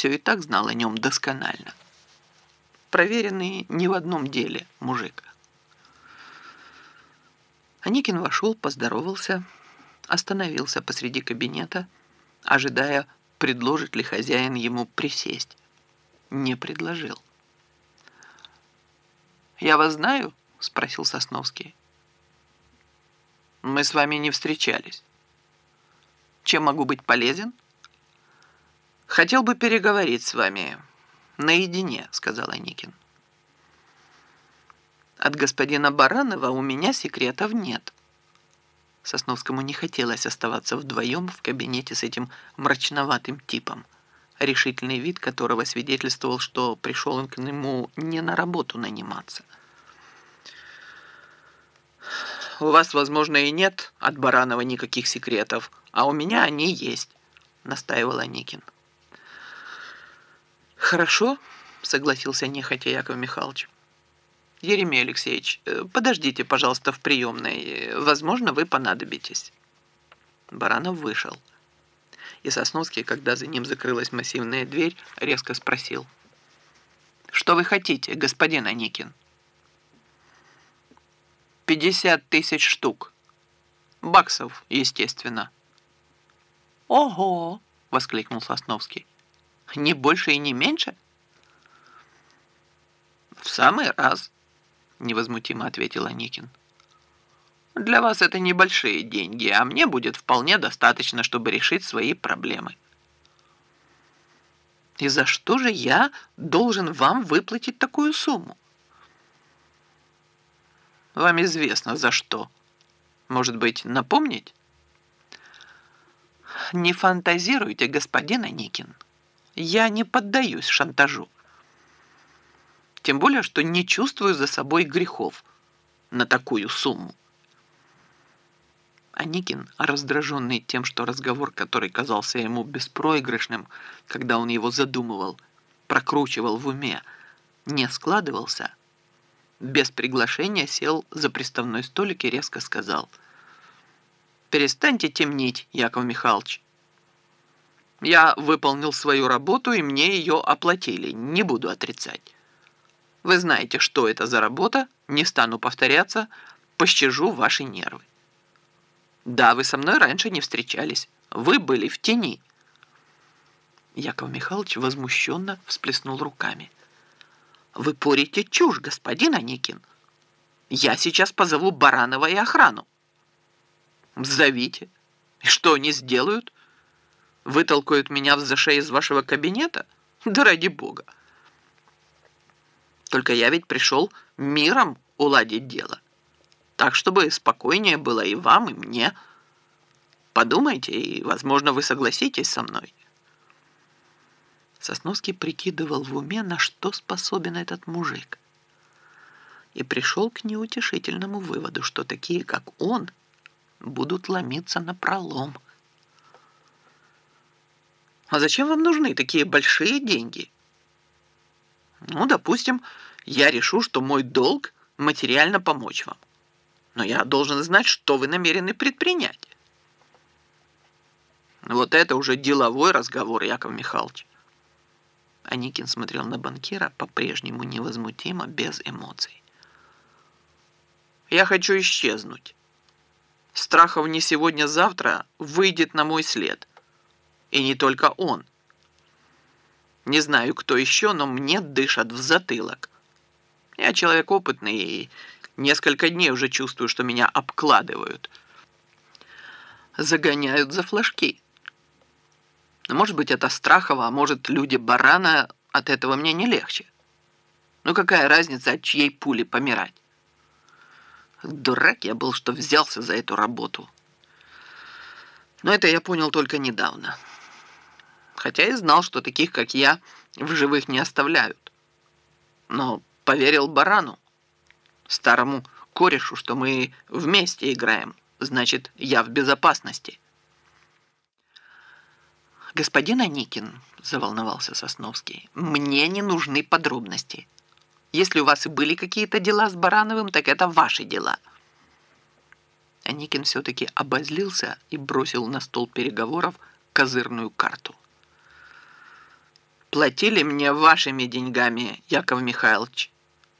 все и так знал о нем досконально. Проверенный ни в одном деле мужик. Аникин вошел, поздоровался, остановился посреди кабинета, ожидая, предложит ли хозяин ему присесть. Не предложил. «Я вас знаю?» — спросил Сосновский. «Мы с вами не встречались. Чем могу быть полезен?» «Хотел бы переговорить с вами наедине», — сказал Аникин. «От господина Баранова у меня секретов нет». Сосновскому не хотелось оставаться вдвоем в кабинете с этим мрачноватым типом, решительный вид которого свидетельствовал, что пришел он к нему не на работу наниматься. «У вас, возможно, и нет от Баранова никаких секретов, а у меня они есть», — настаивал Аникин. «Хорошо», — согласился нехотя Яков Михайлович. «Еремей Алексеевич, э, подождите, пожалуйста, в приемной. Возможно, вы понадобитесь». Баранов вышел. И Сосновский, когда за ним закрылась массивная дверь, резко спросил. «Что вы хотите, господин Аникин?» «Пятьдесят тысяч штук. Баксов, естественно». «Ого!» — воскликнул Сосновский. «Не больше и не меньше?» «В самый раз», невозмутимо ответил Аникин. Для вас это небольшие деньги, а мне будет вполне достаточно, чтобы решить свои проблемы. И за что же я должен вам выплатить такую сумму? Вам известно, за что. Может быть, напомнить? Не фантазируйте, господин Аникин. Я не поддаюсь шантажу. Тем более, что не чувствую за собой грехов на такую сумму. Аникин, раздраженный тем, что разговор, который казался ему беспроигрышным, когда он его задумывал, прокручивал в уме, не складывался, без приглашения сел за приставной столик и резко сказал «Перестаньте темнить, Яков Михайлович. Я выполнил свою работу, и мне ее оплатили, не буду отрицать». Вы знаете, что это за работа, не стану повторяться, пощажу ваши нервы. Да, вы со мной раньше не встречались, вы были в тени. Яков Михайлович возмущенно всплеснул руками. Вы порите чушь, господин Аникин. Я сейчас позову Баранова и охрану. Зовите. И что они сделают? Вытолкают меня в зашей из вашего кабинета? Да ради бога. Только я ведь пришел миром уладить дело. Так, чтобы спокойнее было и вам, и мне. Подумайте, и, возможно, вы согласитесь со мной. Сосновский прикидывал в уме, на что способен этот мужик. И пришел к неутешительному выводу, что такие, как он, будут ломиться на пролом. А зачем вам нужны такие большие деньги? Ну, допустим, я решу, что мой долг – материально помочь вам. Но я должен знать, что вы намерены предпринять. Вот это уже деловой разговор, Яков Михайлович. Аникин смотрел на банкира по-прежнему невозмутимо, без эмоций. Я хочу исчезнуть. Страхов не сегодня-завтра выйдет на мой след. И не только он. Не знаю, кто еще, но мне дышат в затылок. Я человек опытный и несколько дней уже чувствую, что меня обкладывают. Загоняют за флажки. Может быть, это Страхова, а может, люди барана, от этого мне не легче. Ну какая разница, от чьей пули помирать? Дурак я был, что взялся за эту работу. Но это я понял только недавно хотя и знал, что таких, как я, в живых не оставляют. Но поверил барану, старому корешу, что мы вместе играем, значит, я в безопасности. «Господин Аникин», — заволновался Сосновский, — «мне не нужны подробности. Если у вас и были какие-то дела с Барановым, так это ваши дела». Аникин все-таки обозлился и бросил на стол переговоров козырную карту. Платили мне вашими деньгами, Яков Михайлович.